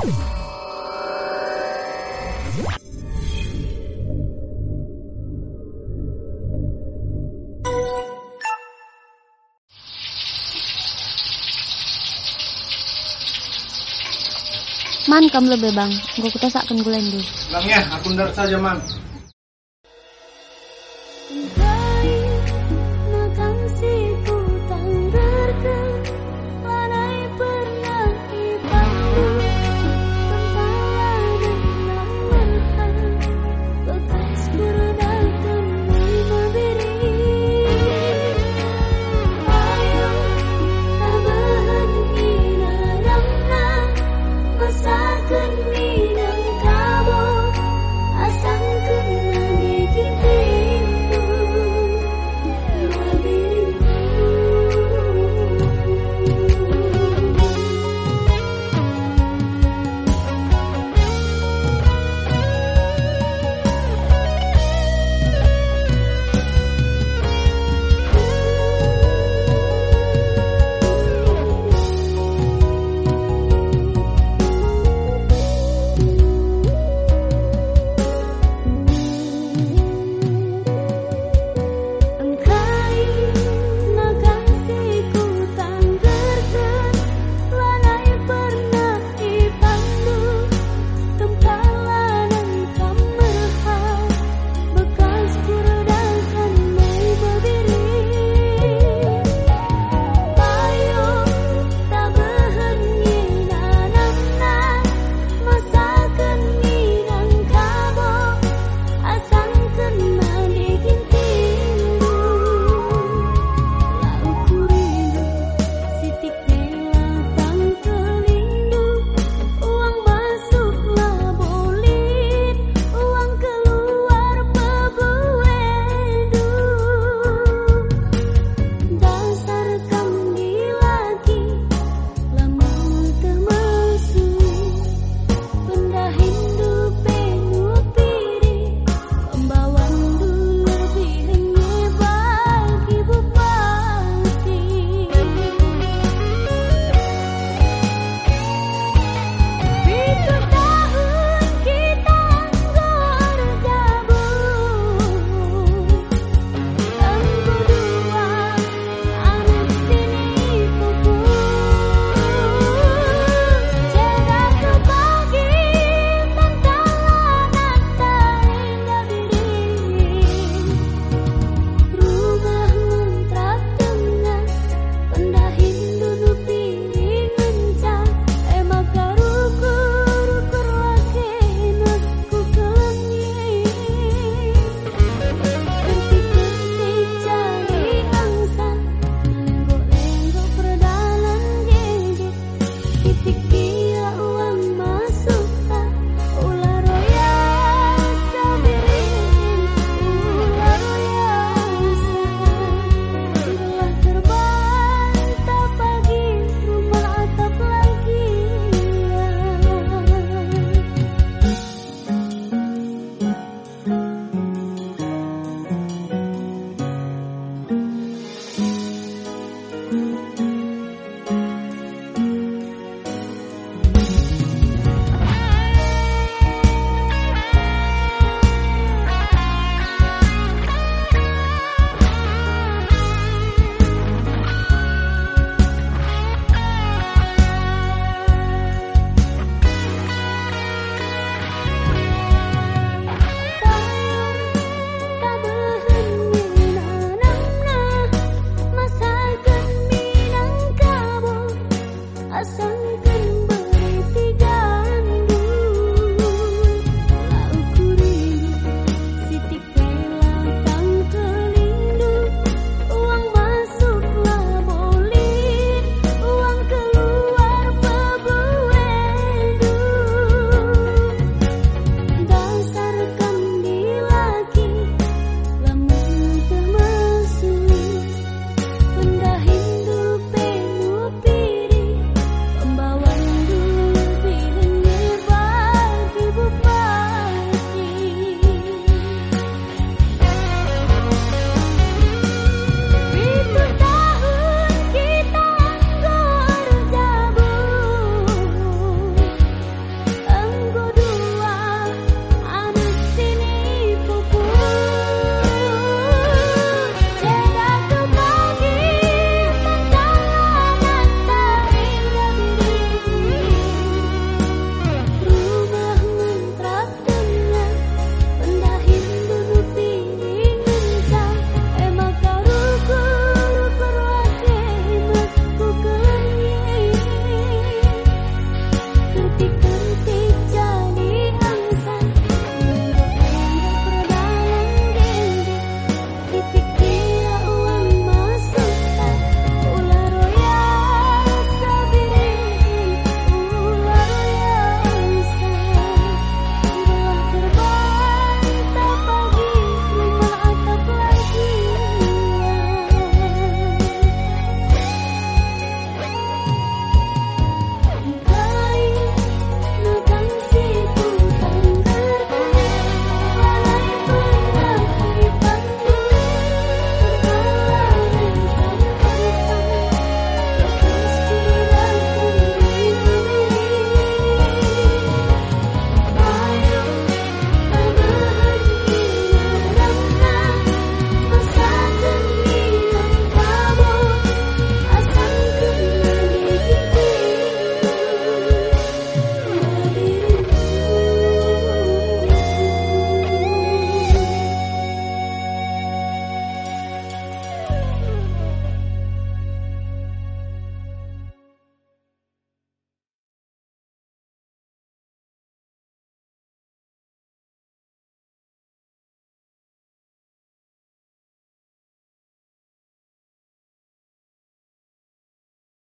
Man kamu lebih bang, gue kita sakkan gue lendu. Bang ya, aku ndar saja man.